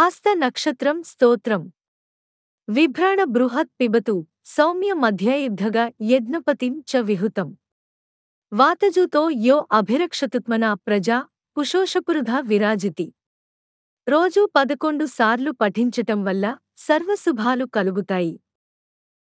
హస్త నక్షత్రం స్తోత్రం. విభ్రాణ బృహత్ పిబతు సౌమ్య మధ్యయుద్ధగా యజ్ఞపతిం చ విహుతం. వాతజూతో యో అభిరక్షతుత్మనా ప్రజా కుశోషపురుధ విరాజితి. రోజూ పదకొండు సార్లు పఠించటం వల్ల సర్వశుభాలు కలుగుతాయి.